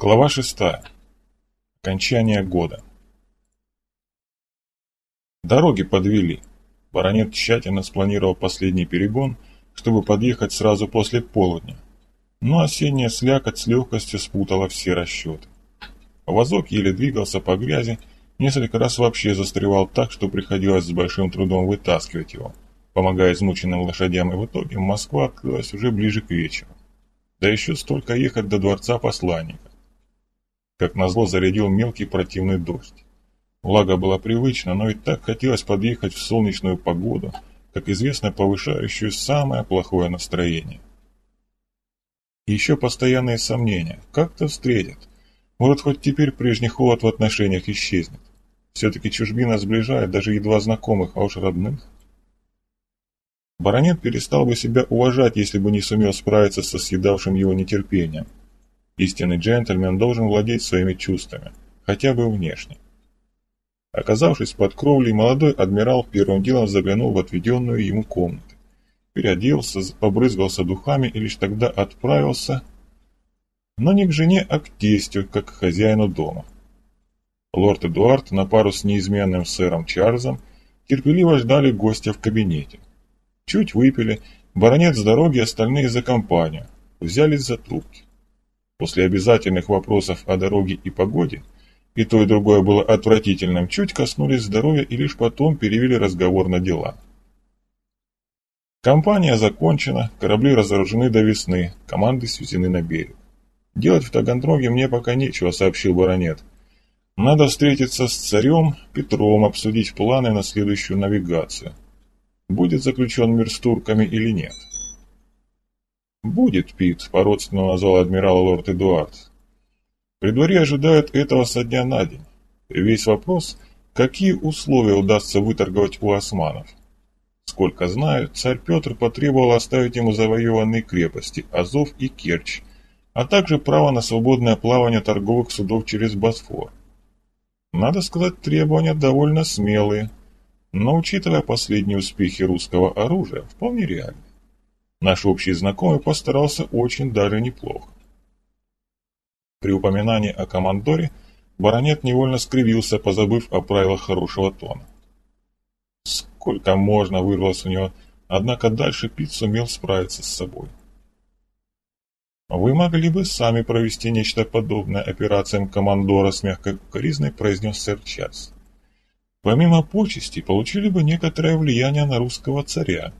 Глава шестая. Окончание года. Дороги подвели. Баронет тщательно спланировал последний перегон, чтобы подъехать сразу после полудня. Но осенняя слякоть с легкостью спутала все расчеты. Возок еле двигался по грязи, несколько раз вообще застревал так, что приходилось с большим трудом вытаскивать его, помогая измученным лошадям, и в итоге Москва открылась уже ближе к вечеру. Да еще столько ехать до дворца посланника. Как назло зарядил мелкий противный дождь. Влага была привычна, но и так хотелось подъехать в солнечную погоду, как известно, повышающую самое плохое настроение. Еще постоянные сомнения. Как-то встретят. Может, хоть теперь прежний холод в отношениях исчезнет. Все-таки чужбина сближает даже едва знакомых, а уж родных. Баронет перестал бы себя уважать, если бы не сумел справиться со съедавшим его нетерпением. Истинный джентльмен должен владеть своими чувствами, хотя бы внешне. Оказавшись под кровлей, молодой адмирал первым делом заглянул в отведенную ему комнату. Переоделся, побрызгался духами и лишь тогда отправился, но не к жене, а к тестю, как к хозяину дома. Лорд Эдуард на пару с неизменным сэром Чарльзом терпеливо ждали гостя в кабинете. Чуть выпили, баронет с дороги остальные за компанию, взялись за трубки. После обязательных вопросов о дороге и погоде, и то и другое было отвратительным, чуть коснулись здоровья и лишь потом перевели разговор на дела. Компания закончена, корабли разоружены до весны, команды свезены на берег. Делать в Таганроге мне пока нечего, сообщил баронет. Надо встретиться с царем Петром, обсудить планы на следующую навигацию. Будет заключен мир с турками или нет. «Будет, Пит», — по-родственному назвал адмирал лорд Эдуард. «При дворе ожидают этого со дня на день. Весь вопрос, какие условия удастся выторговать у османов. Сколько знаю, царь Петр потребовал оставить ему завоеванные крепости Азов и Керчь, а также право на свободное плавание торговых судов через Босфор. Надо сказать, требования довольно смелые, но, учитывая последние успехи русского оружия, вполне реальны. Наш общий знакомый постарался очень даже неплохо. При упоминании о командоре баронет невольно скривился, позабыв о правилах хорошего тона. Сколько можно вырвалось у него, однако дальше Пит сумел справиться с собой. «Вы могли бы сами провести нечто подобное операциям командора с мягкой коризной», произнес сэр Чарльз. «Помимо почести, получили бы некоторое влияние на русского царя,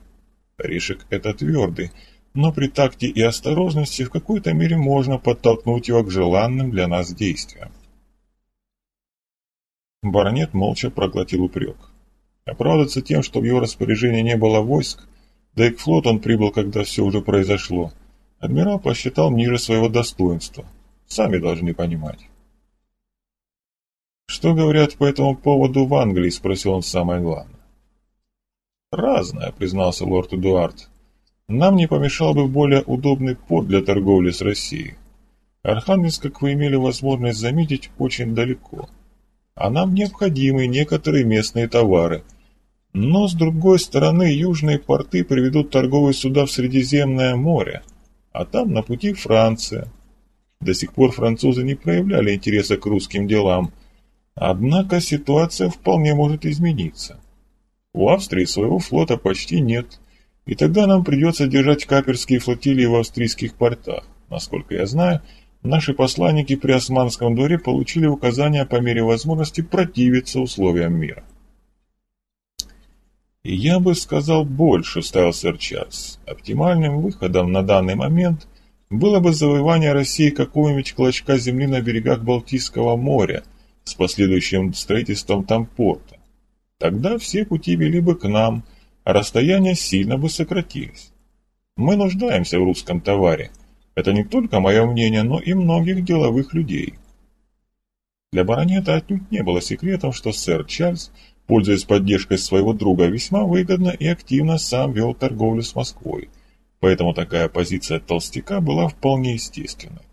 Орешек это твердый, но при такте и осторожности в какой-то мере можно подтолкнуть его к желанным для нас действиям. Баронет молча проглотил упрек. Оправдаться тем, что в его распоряжении не было войск, да и к флоту он прибыл, когда все уже произошло, адмирал посчитал ниже своего достоинства. Сами должны понимать. «Что говорят по этому поводу в Англии?» – спросил он самое главное. «Разное», — признался лорд Эдуард. «Нам не помешал бы более удобный порт для торговли с Россией. Архангельск, как вы имели возможность заметить, очень далеко. А нам необходимы некоторые местные товары. Но, с другой стороны, южные порты приведут торговые суда в Средиземное море, а там на пути Франция. До сих пор французы не проявляли интереса к русским делам, однако ситуация вполне может измениться. У Австрии своего флота почти нет, и тогда нам придется держать каперские флотилии в австрийских портах. Насколько я знаю, наши посланники при Османском дворе получили указания по мере возможности противиться условиям мира. Я бы сказал больше, ставил сэр Чарльз. Оптимальным выходом на данный момент было бы завоевание России какого-нибудь клочка земли на берегах Балтийского моря с последующим строительством там порта. Тогда все пути вели бы к нам, а расстояния сильно бы сократились. Мы нуждаемся в русском товаре. Это не только мое мнение, но и многих деловых людей. Для баронета отнюдь не было секретом, что сэр Чарльз, пользуясь поддержкой своего друга, весьма выгодно и активно сам вел торговлю с Москвой, поэтому такая позиция толстяка была вполне естественной.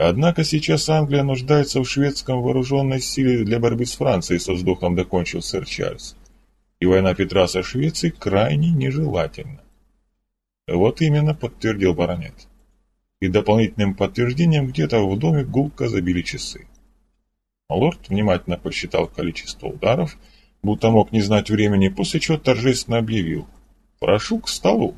Однако сейчас Англия нуждается в шведском вооруженной силе для борьбы с Францией, со вздохом докончил сэр Чарльз. И война Петра со Швецией крайне нежелательна. Вот именно, подтвердил баронет. и дополнительным подтверждением где-то в доме гулко забили часы. Лорд внимательно посчитал количество ударов, будто мог не знать времени, после чего торжественно объявил «Прошу к столу».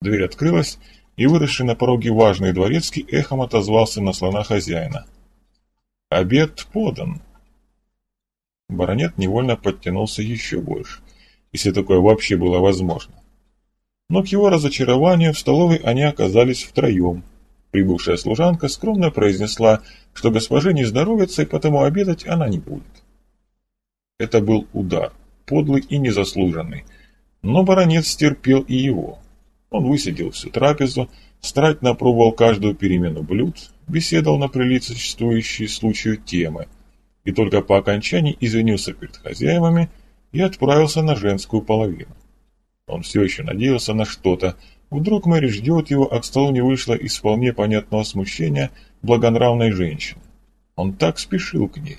Дверь открылась, и выросший на пороге важный дворецкий эхом отозвался на слона хозяина. «Обед подан!» Баронет невольно подтянулся еще больше, если такое вообще было возможно. Но к его разочарованию в столовой они оказались втроем. Прибывшая служанка скромно произнесла, что госпоже не здоровится, и потому обедать она не будет. Это был удар, подлый и незаслуженный, но баронет стерпел и его. Он высидел всю трапезу, старательно пробовал каждую перемену блюд, беседовал на приличествующие случаю темы – и только по окончании извинился перед хозяевами и отправился на женскую половину. Он все еще надеялся на что-то. Вдруг Мэри ждет его, а к столу не вышла из вполне понятного смущения благонравной женщины. Он так спешил к ней.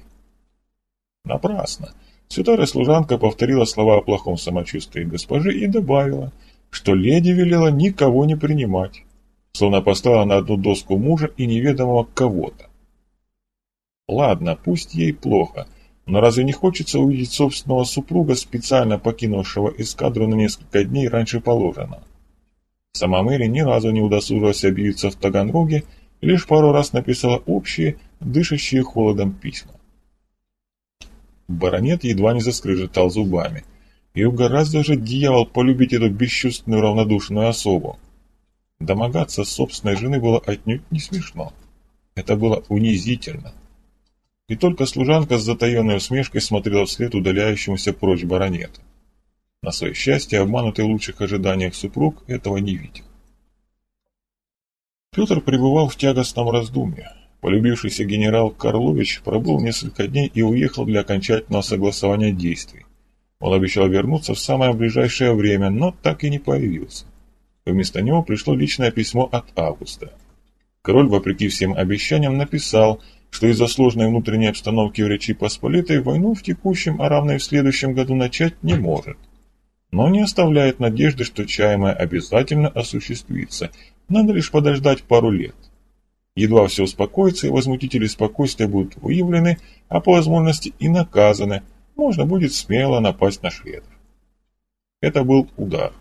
Напрасно. Святая служанка повторила слова о плохом самочувствии госпожи и добавила, что леди велела никого не принимать, словно поставила на одну доску мужа и неведомого кого-то. Ладно, пусть ей плохо, но разве не хочется увидеть собственного супруга, специально покинувшего эскадру на несколько дней раньше положенного? Сама Мэри ни разу не удосужилась объявиться в Таганроге, лишь пару раз написала общие, дышащие холодом письма. Баронет едва не заскрежетал зубами. И угораздо же дьявол полюбить эту бесчувственную равнодушную особу. Домогаться собственной жены было отнюдь не смешно. Это было унизительно и только служанка с затаенной усмешкой смотрела вслед удаляющемуся прочь баронета. На свое счастье, обманутый в лучших ожиданиях супруг этого не видел. Петр пребывал в тягостном раздумье. Полюбившийся генерал Карлович пробыл несколько дней и уехал для окончательного согласования действий. Он обещал вернуться в самое ближайшее время, но так и не появился. Вместо него пришло личное письмо от Августа. Король, вопреки всем обещаниям, написал, что из-за сложной внутренней обстановки в Речи Посполитой войну в текущем, а равно и в следующем году начать не может. Но не оставляет надежды, что чаемое обязательно осуществится. Надо лишь подождать пару лет. Едва все успокоится, и возмутители спокойствия будут выявлены, а по возможности и наказаны, можно будет смело напасть на шведов. Это был удар.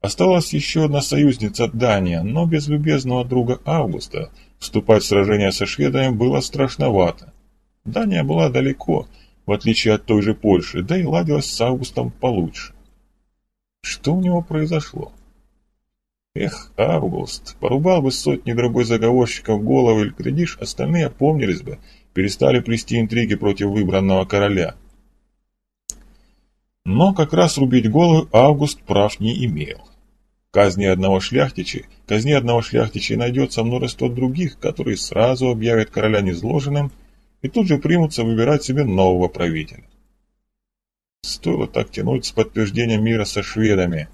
Осталась еще одна союзница Дания, но без любезного друга Августа – Вступать в сражение со шведами было страшновато. Дания была далеко, в отличие от той же Польши, да и ладилась с Августом получше. Что у него произошло? Эх, Август, порубал бы сотни другой заговорщиков головы, или, глядишь, остальные опомнились бы, перестали плести интриги против выбранного короля. Но как раз рубить голову Август прав не имел казни одного шляхтича, казни одного шляхтича найдется множество других, которые сразу объявят короля незложенным и тут же примутся выбирать себе нового правителя. Стоило так тянуть с подтверждением мира со шведами.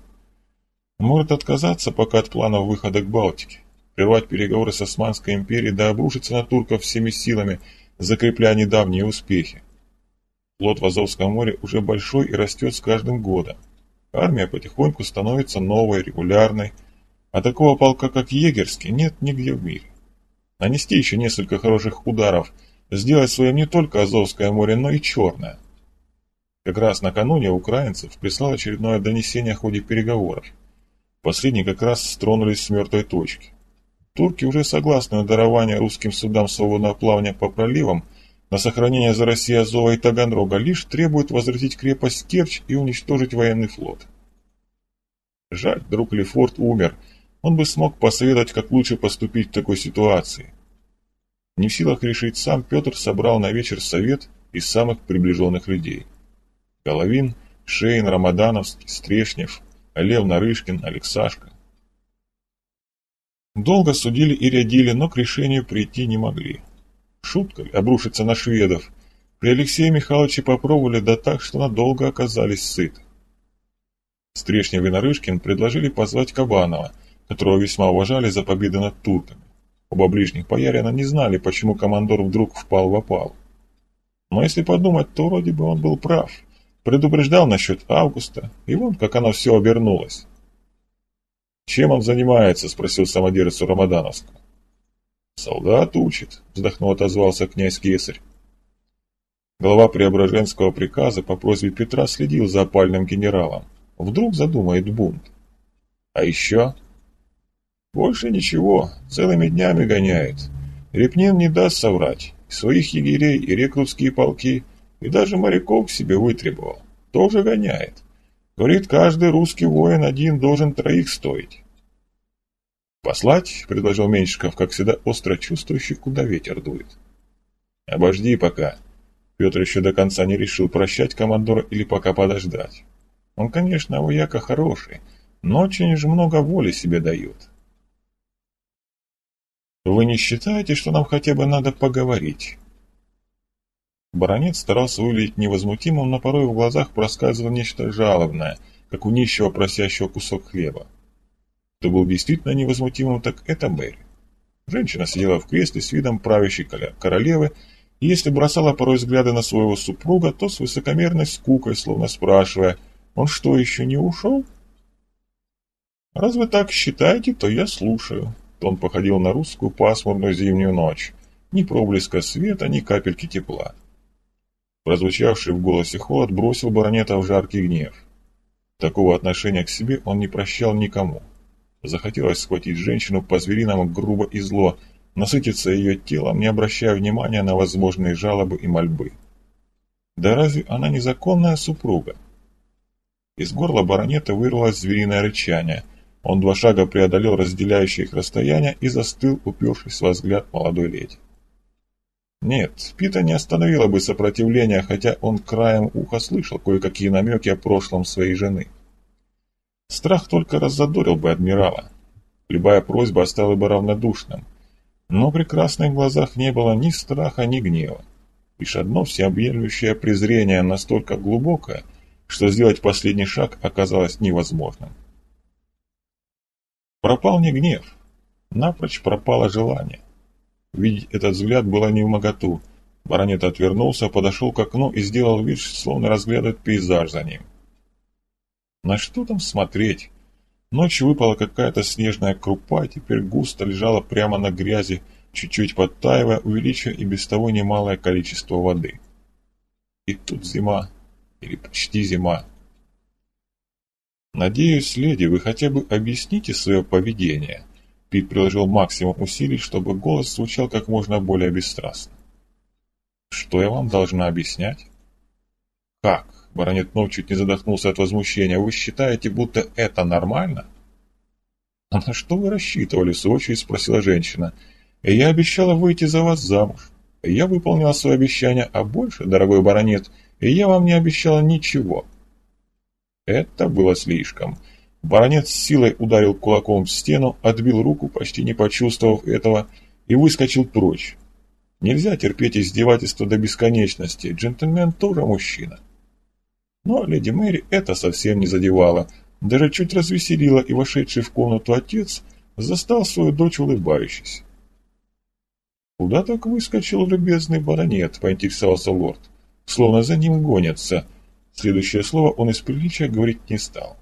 Может отказаться пока от планов выхода к Балтике, прервать переговоры с Османской империей да обрушиться на турков всеми силами, закрепляя недавние успехи. Флот в Азовском море уже большой и растет с каждым годом. Армия потихоньку становится новой, регулярной, а такого полка, как егерский, нет нигде в мире. Нанести еще несколько хороших ударов, сделать своим не только Азовское море, но и Черное. Как раз накануне украинцев прислал очередное донесение о ходе переговоров. Последние как раз стронулись с мертвой точки. Турки уже согласны на дарование русским судам свободного плавания по проливам на сохранение за Россией Азова и Таганрога лишь требует возвратить крепость Керчь и уничтожить военный флот. Жаль, друг Лефорт умер. Он бы смог посоветовать, как лучше поступить в такой ситуации. Не в силах решить сам, Петр собрал на вечер совет из самых приближенных людей. Головин, Шейн, Рамадановский, Стрешнев, Лев Нарышкин, Алексашка. Долго судили и рядили, но к решению прийти не могли. Шутка ли обрушиться на шведов? При Алексее Михайловиче попробовали да так, что надолго оказались сыты. Стрешнев и Нарышкин предложили позвать Кабанова, которого весьма уважали за победы над турками. Оба ближних боярина не знали, почему командор вдруг впал в опал. Но если подумать, то вроде бы он был прав. Предупреждал насчет Августа, и вон как оно все обернулось. «Чем он занимается?» – спросил самодержец у Рамадановского. «Солдат учит», – вздохнул отозвался князь Кесарь. Глава Преображенского приказа по просьбе Петра следил за опальным генералом. Вдруг задумает бунт. А еще? Больше ничего, целыми днями гоняет. Репнин не даст соврать. Своих егерей и рекрутские полки, и даже моряков себе вытребовал. Тоже гоняет. Говорит, каждый русский воин один должен троих стоить. «Послать?» — предложил Меньшиков, как всегда остро чувствующий, куда ветер дует. «Обожди пока». Петр еще до конца не решил прощать командора или пока подождать. Он, конечно, вояка хороший, но очень же много воли себе дает. Вы не считаете, что нам хотя бы надо поговорить? Баронет старался выглядеть невозмутимым, но порой в глазах проскальзывало нечто жалобное, как у нищего, просящего кусок хлеба. Кто был действительно невозмутимым, так это Мэри. Женщина сидела в кресле с видом правящей королевы, и если бросала порой взгляды на своего супруга, то с высокомерной скукой, словно спрашивая, «Он что, еще не ушел?» «Раз вы так считаете, то я слушаю», он походил на русскую пасмурную зимнюю ночь. Ни проблеска света, ни капельки тепла. Прозвучавший в голосе холод бросил баронета в жаркий гнев. Такого отношения к себе он не прощал никому. Захотелось схватить женщину по-звериному грубо и зло, насытиться ее телом, не обращая внимания на возможные жалобы и мольбы. Да разве она незаконная супруга? Из горла баронета вырвалось звериное рычание, он два шага преодолел разделяющее их расстояние и застыл, упершись во взгляд молодой леди. Нет, Пита не остановила бы сопротивление, хотя он краем уха слышал кое-какие намеки о прошлом своей жены. Страх только раззадорил бы адмирала. Любая просьба оставила бы равнодушным. Но в прекрасных глазах не было ни страха, ни гнева. Лишь одно всеобъемлющее презрение настолько глубокое, что сделать последний шаг оказалось невозможным. Пропал не гнев, напрочь пропало желание. Видеть этот взгляд было не в моготу. Баронет отвернулся, подошел к окну и сделал вид, словно разглядывает пейзаж за ним. На что там смотреть? Ночью выпала какая-то снежная крупа, теперь густо лежала прямо на грязи, чуть-чуть подтаивая, увеличивая и без того немалое количество воды. И тут зима, или почти зима. «Надеюсь, леди, вы хотя бы объясните свое поведение». Пит приложил максимум усилий, чтобы голос звучал как можно более бесстрастно. «Что я вам должна объяснять?» «Как?» — баронет Нов чуть не задохнулся от возмущения. «Вы считаете, будто это нормально?» «А на что вы рассчитывали?» — в очередь спросила женщина. «Я обещала выйти за вас замуж. Я выполнила свое обещание, а больше, дорогой баронет, я вам не обещала ничего». Это было слишком. Баронет с силой ударил кулаком в стену, отбил руку, почти не почувствовав этого, и выскочил прочь. Нельзя терпеть издевательства до бесконечности, джентльмен тоже мужчина. Но леди Мэри это совсем не задевало, даже чуть развеселило, и вошедший в комнату отец застал свою дочь улыбающейся. «Куда так выскочил любезный баронет?» — поинтересовался лорд. «Словно за ним гонятся». Следующее слово он из приличия говорить не стал.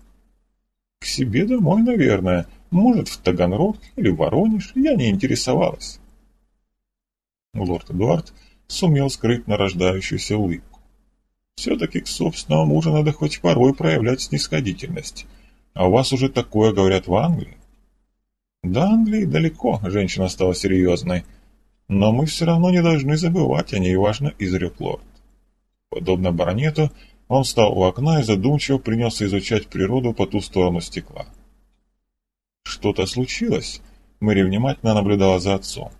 «К себе домой, наверное. Может, в Таганрог или Воронеж. Я не интересовалась». Лорд Эдуард сумел скрыть нарождающуюся улыбку. «Все-таки к собственному мужу надо хоть порой проявлять снисходительность. А у вас уже такое говорят в Англии?» «До Англии далеко», — женщина стала серьезной. «Но мы все равно не должны забывать о ней, важно», — изрек лорд. Подобно баронету, он встал у окна и задумчиво принялся изучать природу по ту сторону стекла. «Что-то случилось?» Мэри внимательно наблюдала за отцом.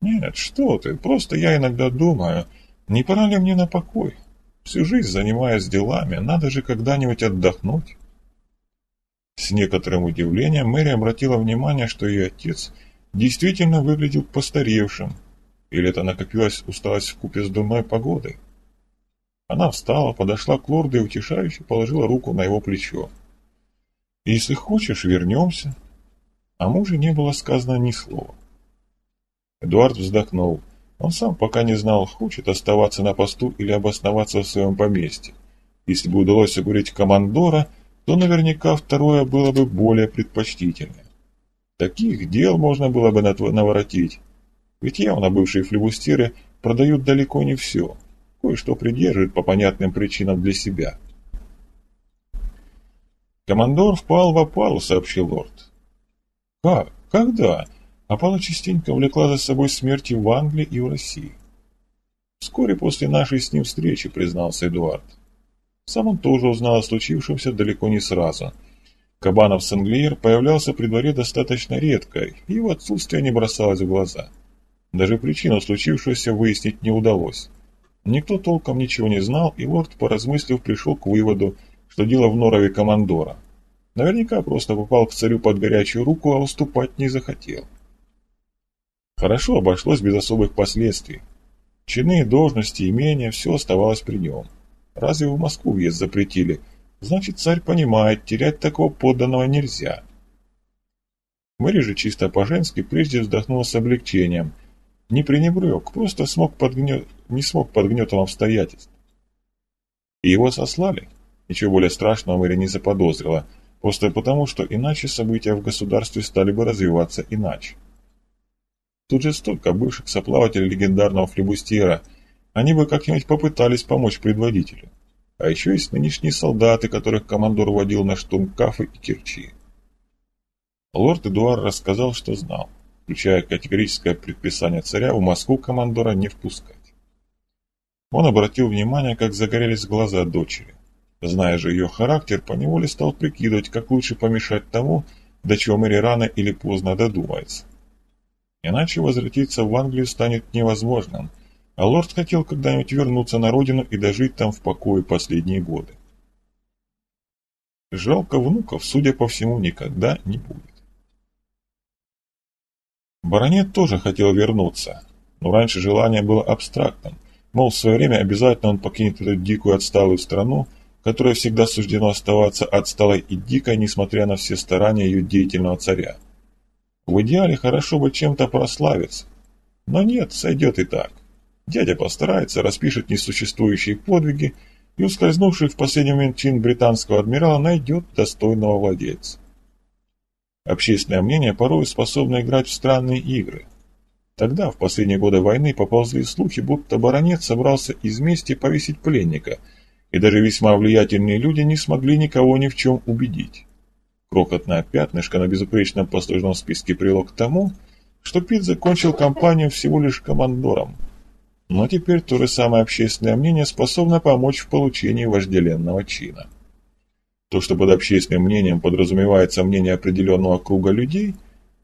«Нет, что ты, просто я иногда думаю, не пора ли мне на покой? Всю жизнь занимаясь делами, надо же когда-нибудь отдохнуть». С некоторым удивлением Мэри обратила внимание, что ее отец действительно выглядел постаревшим, или это накопилась усталость в купе с дурной погодой. Она встала, подошла к лорду и утешающе положила руку на его плечо. «Если хочешь, вернемся». О муже не было сказано ни слова. Эдуард вздохнул. Он сам пока не знал, хочет оставаться на посту или обосноваться в своем поместье. Если бы удалось уговорить командора, то наверняка второе было бы более предпочтительное. Таких дел можно было бы наворотить. Ведь явно бывшие флебустеры продают далеко не все. Кое-что придерживают по понятным причинам для себя. «Командор впал в опалу», — сообщил лорд. «Как? Когда?» Опала частенько влекла за собой смерти в Англии и в России. Вскоре после нашей с ним встречи, признался Эдуард. Сам он тоже узнал о случившемся далеко не сразу. Кабанов Сенглиер появлялся при дворе достаточно редко, и его отсутствие не бросалось в глаза. Даже причину случившегося выяснить не удалось. Никто толком ничего не знал, и лорд, поразмыслив, пришел к выводу, что дело в норове командора. Наверняка просто попал к царю под горячую руку, а уступать не захотел. Хорошо обошлось без особых последствий. Чины, должности, имения – все оставалось при нем. Разве в Москву въезд запретили? Значит, царь понимает, терять такого подданного нельзя. Мэри же чисто по-женски прежде вздохнула с облегчением. Не пренебрег, просто смог под не смог под гнетом обстоятельств. И его сослали. Ничего более страшного Мэри не заподозрила, просто потому, что иначе события в государстве стали бы развиваться иначе. Тут же столько бывших соплавателей легендарного флебустьера. Они бы как-нибудь попытались помочь предводителю. А еще есть нынешние солдаты, которых командор водил на штурм Кафы и Кирчи. Лорд Эдуар рассказал, что знал, включая категорическое предписание царя в Москву командора не впускать. Он обратил внимание, как загорелись глаза дочери. Зная же ее характер, поневоле стал прикидывать, как лучше помешать тому, до чего Мэри рано или поздно додумается. Иначе возвратиться в Англию станет невозможным, а лорд хотел когда-нибудь вернуться на родину и дожить там в покое последние годы. Жалко внуков, судя по всему, никогда не будет. Баронет тоже хотел вернуться, но раньше желание было абстрактным, мол, в свое время обязательно он покинет эту дикую отсталую страну, которая всегда суждено оставаться отсталой и дикой, несмотря на все старания ее деятельного царя. В идеале хорошо бы чем-то прославиться. Но нет, сойдет и так. Дядя постарается, распишет несуществующие подвиги, и ускользнувший в последний момент чин британского адмирала найдет достойного владельца. Общественное мнение порой способно играть в странные игры. Тогда, в последние годы войны, поползли слухи, будто баронет собрался из мести повесить пленника, и даже весьма влиятельные люди не смогли никого ни в чем убедить. Крохотное пятнышко на безупречном послужном списке привело к тому, что Пит закончил кампанию всего лишь командором. Но теперь то же самое общественное мнение способно помочь в получении вожделенного чина. То, что под общественным мнением подразумевается мнение определенного круга людей,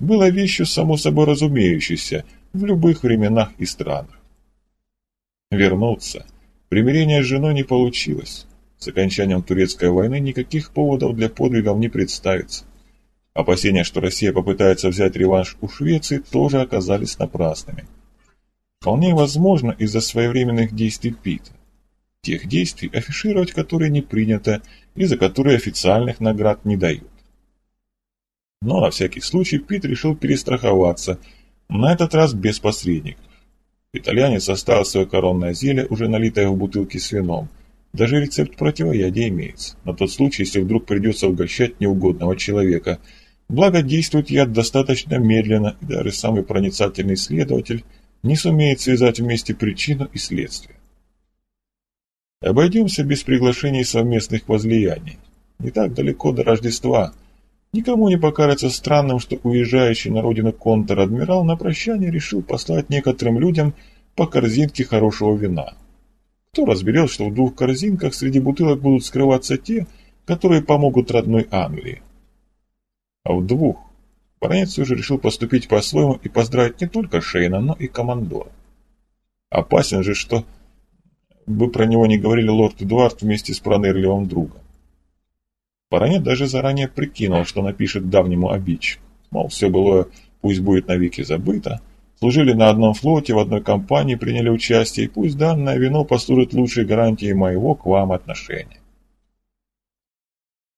было вещью само собой разумеющейся в любых временах и странах. Вернуться. Примирение с женой не получилось. С окончанием турецкой войны никаких поводов для подвигов не представится. Опасения, что Россия попытается взять реванш у Швеции, тоже оказались напрасными. Вполне возможно из-за своевременных действий Пита. Тех действий, афишировать которые не принято и за которые официальных наград не дают. Но на всякий случай Пит решил перестраховаться, на этот раз без посредников. Итальянец оставил свое коронное зелье, уже налитое в бутылке с вином – даже рецепт противоядия имеется, на тот случай, если вдруг придется угощать неугодного человека. Благо, действует яд достаточно медленно, и даже самый проницательный следователь не сумеет связать вместе причину и следствие. Обойдемся без приглашений совместных возлияний. Не так далеко до Рождества. Никому не покажется странным, что уезжающий на родину контр-адмирал на прощание решил послать некоторым людям по корзинке хорошего вина. Кто разберет, что в двух корзинках среди бутылок будут скрываться те, которые помогут родной Англии? А в двух. Баронец все же решил поступить по-своему и поздравить не только Шейна, но и командора. Опасен же, что бы про него не говорили лорд Эдуард вместе с пронырливым другом. Баронет даже заранее прикинул, что напишет давнему обидчику. Мол, все было пусть будет навеки забыто, Служили на одном флоте, в одной компании приняли участие, и пусть данное вино послужит лучшей гарантией моего к вам отношения.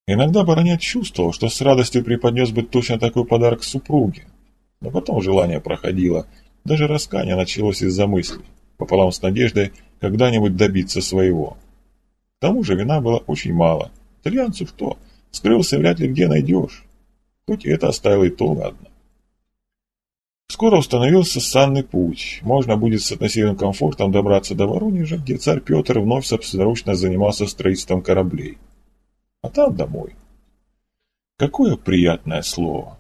Иногда баронет чувствовал, что с радостью преподнес бы точно такой подарок супруге, но потом желание проходило, даже раскание началось из-за мыслей, пополам с надеждой когда-нибудь добиться своего. К тому же вина было очень мало. Итальянцу что? Скрылся вряд ли где найдешь. Хоть это оставил и то ладно. Скоро установился санный путь. Можно будет с относительным комфортом добраться до Воронежа, где царь Петр вновь собственноручно занимался строительством кораблей. А там домой. Какое приятное слово.